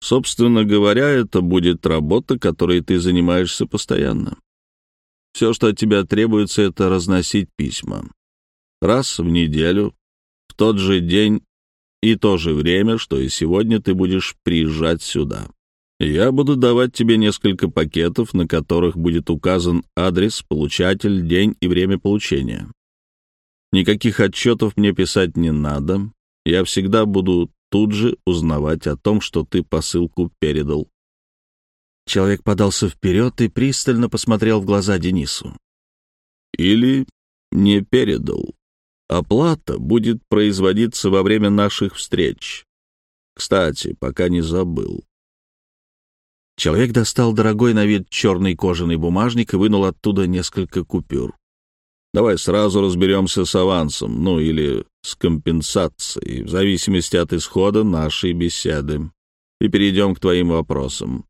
Собственно говоря, это будет работа, которой ты занимаешься постоянно. Все, что от тебя требуется, это разносить письма раз в неделю, в тот же день и то же время, что и сегодня ты будешь приезжать сюда. Я буду давать тебе несколько пакетов, на которых будет указан адрес, получатель, день и время получения. Никаких отчетов мне писать не надо. Я всегда буду тут же узнавать о том, что ты посылку передал. Человек подался вперед и пристально посмотрел в глаза Денису. Или не передал. Оплата будет производиться во время наших встреч. Кстати, пока не забыл. Человек достал дорогой на вид черный кожаный бумажник и вынул оттуда несколько купюр. Давай сразу разберемся с авансом, ну или с компенсацией, в зависимости от исхода нашей беседы, и перейдем к твоим вопросам.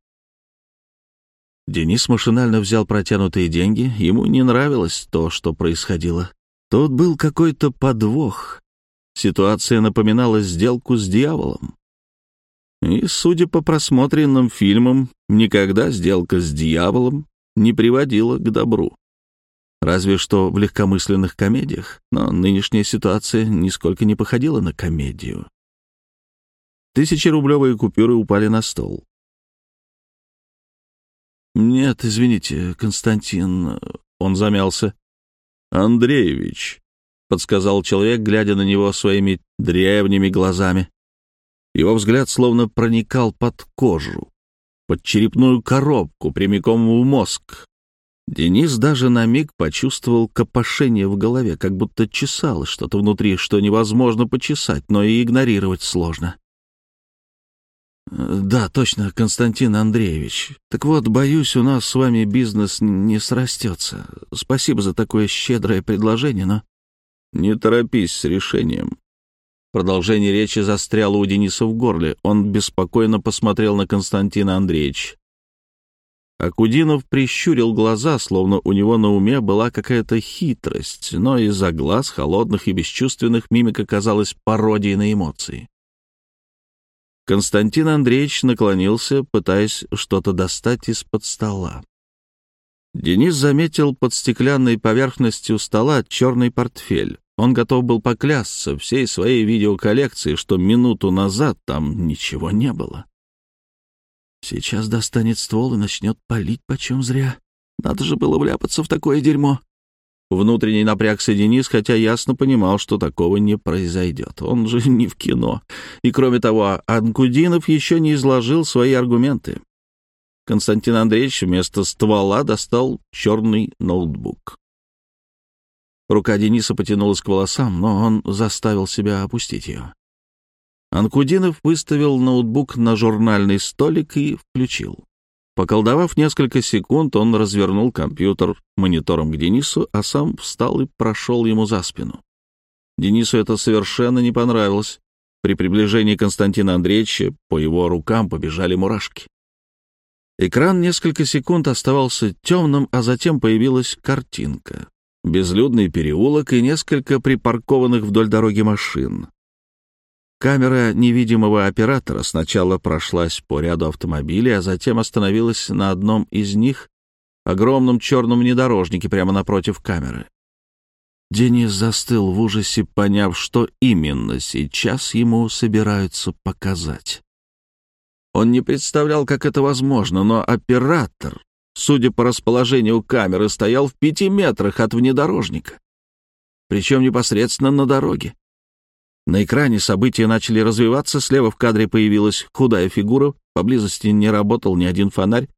Денис машинально взял протянутые деньги. Ему не нравилось то, что происходило. Тут был какой-то подвох. Ситуация напоминала сделку с дьяволом. И, судя по просмотренным фильмам, никогда сделка с дьяволом не приводила к добру. Разве что в легкомысленных комедиях, но нынешняя ситуация нисколько не походила на комедию. Тысячерублевые купюры упали на стол. «Нет, извините, Константин...» Он замялся. Андреевич», — подсказал человек, глядя на него своими древними глазами. Его взгляд словно проникал под кожу, под черепную коробку, прямиком в мозг. Денис даже на миг почувствовал копошение в голове, как будто чесалось что-то внутри, что невозможно почесать, но и игнорировать сложно. «Да, точно, Константин Андреевич. Так вот, боюсь, у нас с вами бизнес не срастется. Спасибо за такое щедрое предложение, но...» «Не торопись с решением». Продолжение речи застряло у Дениса в горле. Он беспокойно посмотрел на Константина Андреевича. Акудинов прищурил глаза, словно у него на уме была какая-то хитрость, но из-за глаз, холодных и бесчувственных, мимика казалась пародией на эмоции. Константин Андреевич наклонился, пытаясь что-то достать из-под стола. Денис заметил под стеклянной поверхностью стола черный портфель. Он готов был поклясться всей своей видеоколлекции, что минуту назад там ничего не было. Сейчас достанет ствол и начнет палить почем зря. Надо же было вляпаться в такое дерьмо. Внутренний напрягся Денис, хотя ясно понимал, что такого не произойдет. Он же не в кино. И кроме того, Анкудинов еще не изложил свои аргументы. Константин Андреевич вместо ствола достал черный ноутбук. Рука Дениса потянулась к волосам, но он заставил себя опустить ее. Анкудинов выставил ноутбук на журнальный столик и включил. Поколдовав несколько секунд, он развернул компьютер монитором к Денису, а сам встал и прошел ему за спину. Денису это совершенно не понравилось. При приближении Константина Андреевича по его рукам побежали мурашки. Экран несколько секунд оставался темным, а затем появилась картинка. Безлюдный переулок и несколько припаркованных вдоль дороги машин. Камера невидимого оператора сначала прошлась по ряду автомобилей, а затем остановилась на одном из них, огромном черном внедорожнике прямо напротив камеры. Денис застыл в ужасе, поняв, что именно сейчас ему собираются показать. Он не представлял, как это возможно, но оператор, судя по расположению камеры, стоял в пяти метрах от внедорожника, причем непосредственно на дороге. На экране события начали развиваться, слева в кадре появилась худая фигура, поблизости не работал ни один фонарь,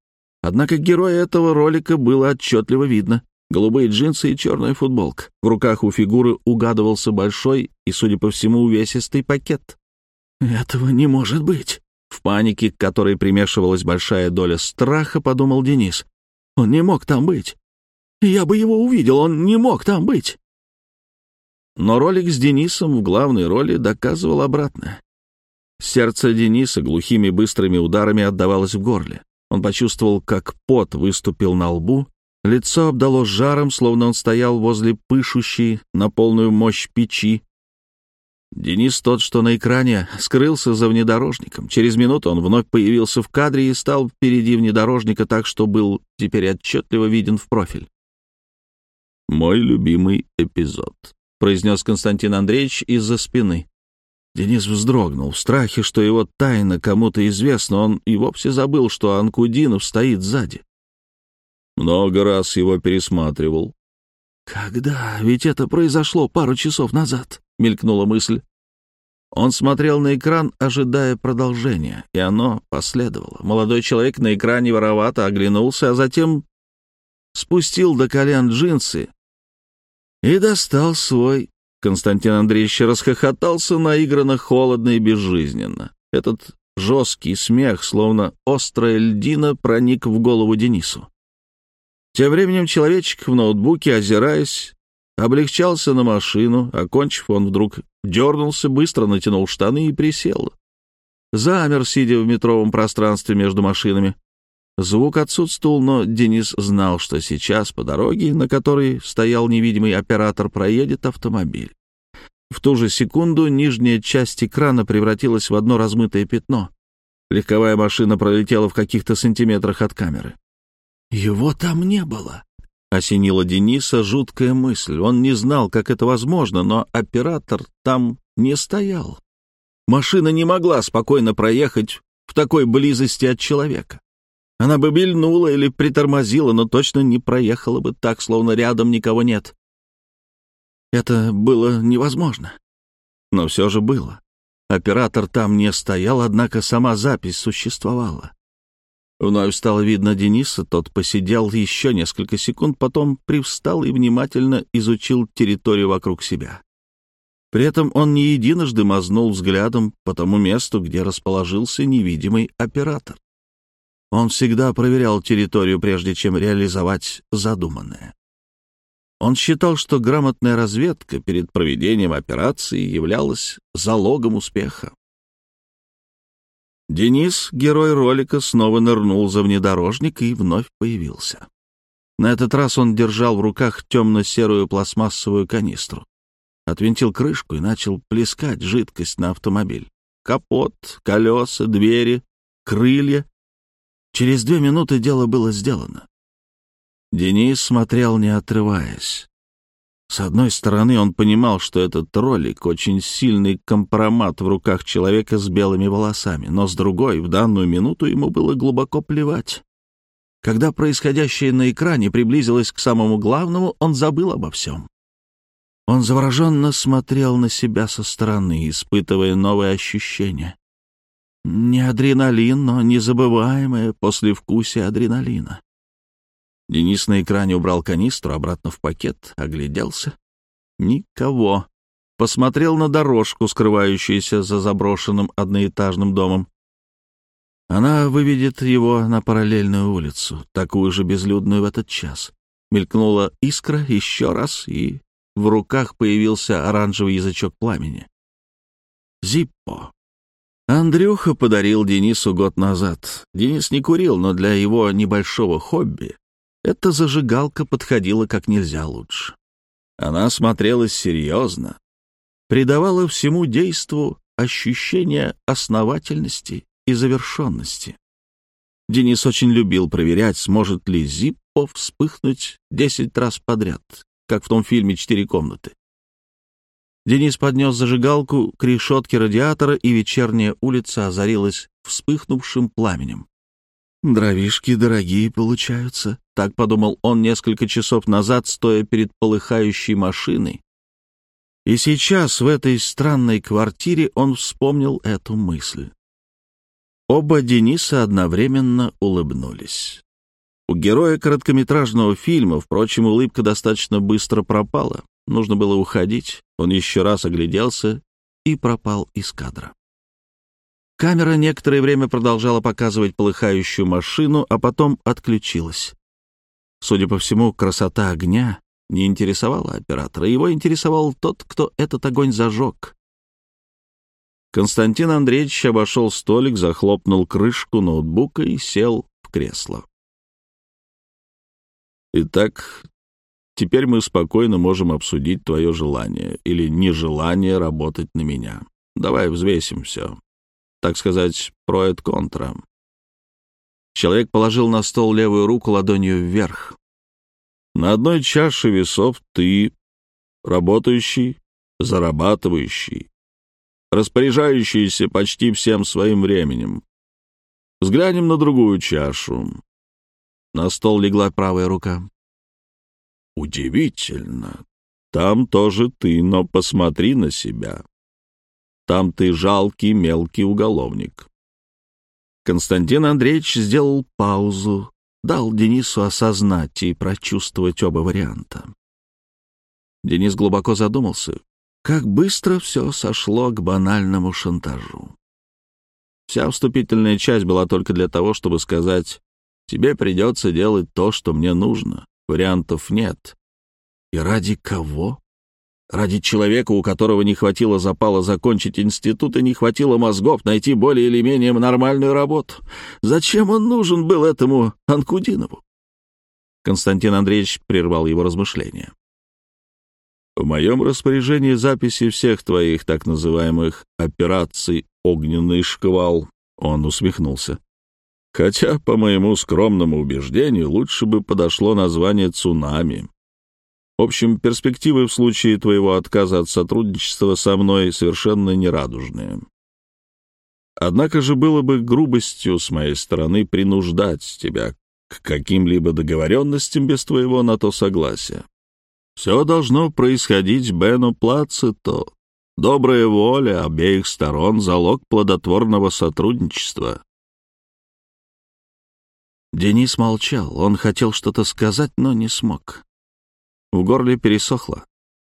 однако героя этого ролика было отчетливо видно. Голубые джинсы и черная футболка. В руках у фигуры угадывался большой и, судя по всему, увесистый пакет. «Этого не может быть!» В панике, к которой примешивалась большая доля страха, подумал Денис. «Он не мог там быть! Я бы его увидел, он не мог там быть!» Но ролик с Денисом в главной роли доказывал обратное. Сердце Дениса глухими быстрыми ударами отдавалось в горле. Он почувствовал, как пот выступил на лбу, лицо обдало жаром, словно он стоял возле пышущей на полную мощь печи. Денис, тот, что на экране, скрылся за внедорожником. Через минуту он вновь появился в кадре и стал впереди внедорожника так, что был теперь отчетливо виден в профиль. «Мой любимый эпизод», произнес Константин Андреевич из-за спины. Денис вздрогнул в страхе, что его тайна кому-то известна, он и вовсе забыл, что Анкудинов стоит сзади. Много раз его пересматривал. «Когда? Ведь это произошло пару часов назад», — мелькнула мысль. Он смотрел на экран, ожидая продолжения, и оно последовало. Молодой человек на экране воровато оглянулся, а затем спустил до колен джинсы и достал свой. Константин Андреевич расхохотался наигранно, холодно и безжизненно. Этот жесткий смех, словно острая льдина, проник в голову Денису. Тем временем человечек в ноутбуке, озираясь, облегчался на машину. Окончив, он вдруг дернулся, быстро натянул штаны и присел. Замер, сидя в метровом пространстве между машинами. Звук отсутствовал, но Денис знал, что сейчас по дороге, на которой стоял невидимый оператор, проедет автомобиль. В ту же секунду нижняя часть экрана превратилась в одно размытое пятно. Легковая машина пролетела в каких-то сантиметрах от камеры. «Его там не было», — осенила Дениса жуткая мысль. Он не знал, как это возможно, но оператор там не стоял. Машина не могла спокойно проехать в такой близости от человека. Она бы вильнула или притормозила, но точно не проехала бы так, словно рядом никого нет. Это было невозможно. Но все же было. Оператор там не стоял, однако сама запись существовала. Вновь стало видно Дениса, тот посидел еще несколько секунд, потом привстал и внимательно изучил территорию вокруг себя. При этом он не единожды мазнул взглядом по тому месту, где расположился невидимый оператор. Он всегда проверял территорию, прежде чем реализовать задуманное. Он считал, что грамотная разведка перед проведением операции являлась залогом успеха. Денис, герой ролика, снова нырнул за внедорожник и вновь появился. На этот раз он держал в руках темно-серую пластмассовую канистру. Отвинтил крышку и начал плескать жидкость на автомобиль. Капот, колеса, двери, крылья Через две минуты дело было сделано. Денис смотрел, не отрываясь. С одной стороны, он понимал, что этот ролик — очень сильный компромат в руках человека с белыми волосами, но с другой, в данную минуту ему было глубоко плевать. Когда происходящее на экране приблизилось к самому главному, он забыл обо всем. Он завороженно смотрел на себя со стороны, испытывая новые ощущения. Не адреналин, но незабываемое послевкусие адреналина. Денис на экране убрал канистру обратно в пакет, огляделся. Никого. Посмотрел на дорожку, скрывающуюся за заброшенным одноэтажным домом. Она выведет его на параллельную улицу, такую же безлюдную в этот час. Мелькнула искра еще раз, и в руках появился оранжевый язычок пламени. Зиппо. Андрюха подарил Денису год назад. Денис не курил, но для его небольшого хобби эта зажигалка подходила как нельзя лучше. Она смотрелась серьезно, придавала всему действу ощущение основательности и завершенности. Денис очень любил проверять, сможет ли Зиппо вспыхнуть десять раз подряд, как в том фильме «Четыре комнаты». Денис поднес зажигалку к решетке радиатора, и вечерняя улица озарилась вспыхнувшим пламенем. «Дровишки дорогие получаются», — так подумал он несколько часов назад, стоя перед полыхающей машиной. И сейчас в этой странной квартире он вспомнил эту мысль. Оба Дениса одновременно улыбнулись. У героя короткометражного фильма, впрочем, улыбка достаточно быстро пропала. Нужно было уходить. Он еще раз огляделся и пропал из кадра. Камера некоторое время продолжала показывать полыхающую машину, а потом отключилась. Судя по всему, красота огня не интересовала оператора. Его интересовал тот, кто этот огонь зажег. Константин Андреевич обошел столик, захлопнул крышку ноутбука и сел в кресло. «Итак, теперь мы спокойно можем обсудить твое желание или нежелание работать на меня. Давай взвесим все. Так сказать, про это контра». Человек положил на стол левую руку ладонью вверх. «На одной чаше весов ты, работающий, зарабатывающий, распоряжающийся почти всем своим временем. Взглянем на другую чашу. На стол легла правая рука. Удивительно. Там тоже ты, но посмотри на себя. Там ты жалкий мелкий уголовник. Константин Андреевич сделал паузу, дал Денису осознать и прочувствовать оба варианта. Денис глубоко задумался. Как быстро все сошло к банальному шантажу. Вся вступительная часть была только для того, чтобы сказать «Тебе придется делать то, что мне нужно. Вариантов нет». И ради кого? Ради человека, у которого не хватило запала закончить институт и не хватило мозгов найти более или менее нормальную работу. Зачем он нужен был этому Анкудинову? Константин Андреевич прервал его размышления. В моем распоряжении записи всех твоих так называемых операций «Огненный шквал», — он усмехнулся. Хотя, по моему скромному убеждению, лучше бы подошло название «Цунами». В общем, перспективы в случае твоего отказа от сотрудничества со мной совершенно нерадужные. Однако же было бы грубостью с моей стороны принуждать тебя к каким-либо договоренностям без твоего на то согласия. Все должно происходить Бену Плацито. Добрая воля обеих сторон — залог плодотворного сотрудничества. Денис молчал. Он хотел что-то сказать, но не смог. В горле пересохло.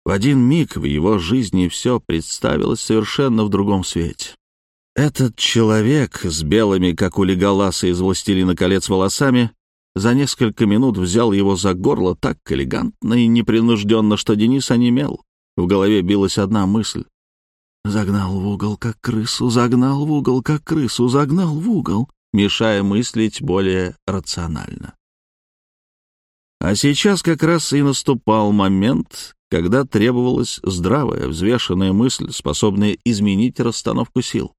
В один миг в его жизни все представилось совершенно в другом свете. Этот человек с белыми, как у Леголаса из «Властелина колец» волосами, за несколько минут взял его за горло так элегантно и непринужденно, что Денис онемел. В голове билась одна мысль. «Загнал в угол, как крысу, загнал в угол, как крысу, загнал в угол», мешая мыслить более рационально. А сейчас как раз и наступал момент, когда требовалась здравая, взвешенная мысль, способная изменить расстановку сил.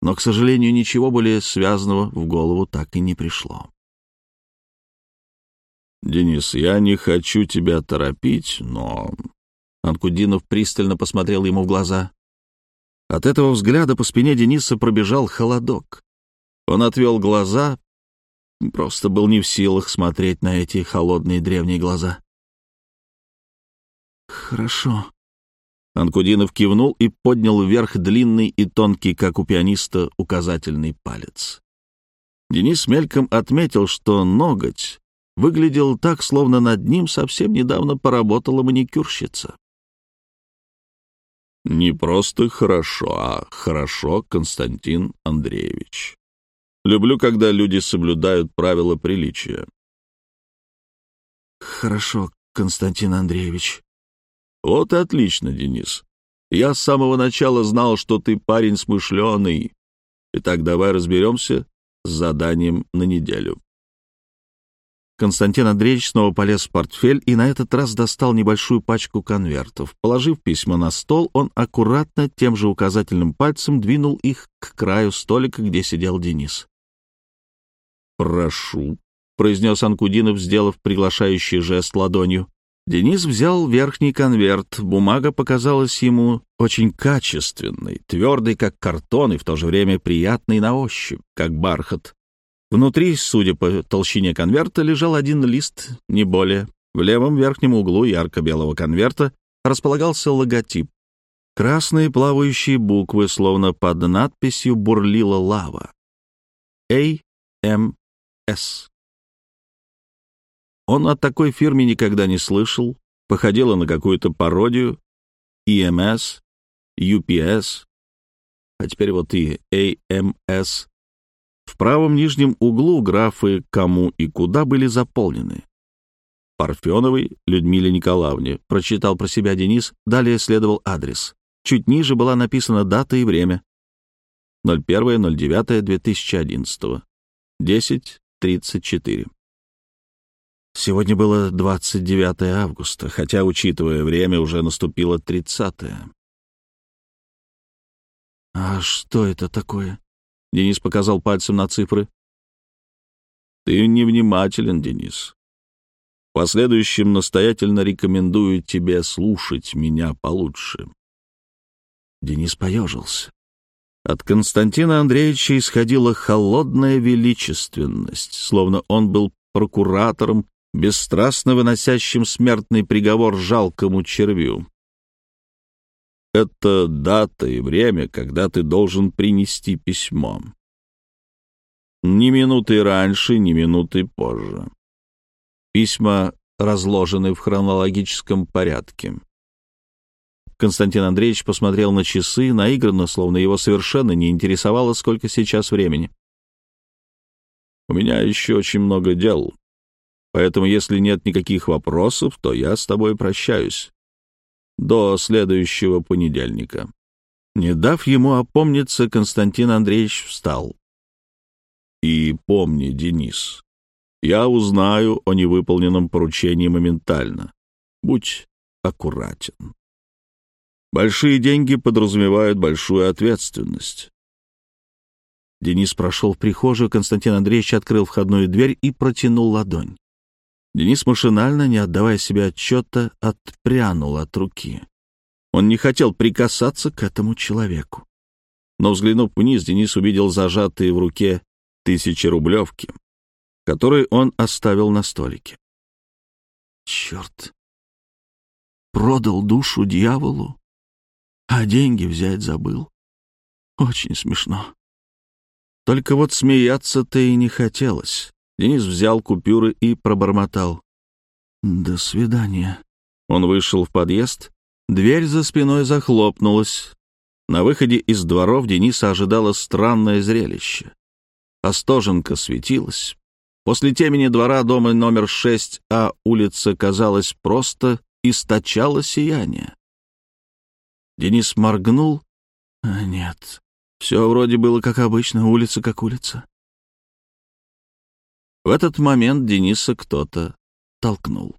Но, к сожалению, ничего более связанного в голову так и не пришло. «Денис, я не хочу тебя торопить, но...» Анкудинов пристально посмотрел ему в глаза. От этого взгляда по спине Дениса пробежал холодок. Он отвел глаза, просто был не в силах смотреть на эти холодные древние глаза. «Хорошо». Анкудинов кивнул и поднял вверх длинный и тонкий, как у пианиста, указательный палец. Денис мельком отметил, что ноготь выглядел так, словно над ним совсем недавно поработала маникюрщица. «Не просто хорошо, а хорошо, Константин Андреевич. Люблю, когда люди соблюдают правила приличия». «Хорошо, Константин Андреевич». «Вот и отлично, Денис. Я с самого начала знал, что ты парень смышленый. Итак, давай разберемся с заданием на неделю». Константин Андреевич снова полез в портфель и на этот раз достал небольшую пачку конвертов. Положив письма на стол, он аккуратно тем же указательным пальцем двинул их к краю столика, где сидел Денис. «Прошу», — произнес Анкудинов, сделав приглашающий жест ладонью. Денис взял верхний конверт. Бумага показалась ему очень качественной, твердой, как картон, и в то же время приятной на ощупь, как бархат. Внутри, судя по толщине конверта, лежал один лист, не более. В левом верхнем углу ярко-белого конверта располагался логотип. Красные плавающие буквы, словно под надписью, бурлила лава. А.М.С. Он о такой фирме никогда не слышал, походила на какую-то пародию. ИМС, UPS, а теперь вот и AMS в правом нижнем углу графы «Кому» и «Куда» были заполнены. Парфеновой Людмиле Николаевне, прочитал про себя Денис, далее следовал адрес. Чуть ниже была написана дата и время. 01.09.2011. 10.34. Сегодня было 29 августа, хотя, учитывая время, уже наступило 30 -е. «А что это такое?» Денис показал пальцем на цифры. «Ты невнимателен, Денис. В последующем настоятельно рекомендую тебе слушать меня получше». Денис поежился. От Константина Андреевича исходила холодная величественность, словно он был прокуратором, бесстрастно выносящим смертный приговор жалкому червю. Это дата и время, когда ты должен принести письмо. Ни минуты раньше, ни минуты позже. Письма разложены в хронологическом порядке. Константин Андреевич посмотрел на часы, наигранно, словно его совершенно не интересовало, сколько сейчас времени. «У меня еще очень много дел, поэтому если нет никаких вопросов, то я с тобой прощаюсь до следующего понедельника. Не дав ему опомниться, Константин Андреевич встал. «И помни, Денис, я узнаю о невыполненном поручении моментально. Будь аккуратен. Большие деньги подразумевают большую ответственность». Денис прошел в прихожую, Константин Андреевич открыл входную дверь и протянул ладонь. Денис машинально, не отдавая себе отчета, отпрянул от руки. Он не хотел прикасаться к этому человеку. Но, взглянув вниз, Денис увидел зажатые в руке тысячи рублевки, которые он оставил на столике. Черт! Продал душу дьяволу, а деньги взять забыл. Очень смешно. Только вот смеяться-то и не хотелось. Денис взял купюры и пробормотал. «До свидания». Он вышел в подъезд. Дверь за спиной захлопнулась. На выходе из дворов Дениса ожидало странное зрелище. Остоженка светилась. После темени двора дома номер 6А улица, казалось, просто источала сияние. Денис моргнул. А нет, все вроде было как обычно, улица как улица. В этот момент Дениса кто-то толкнул.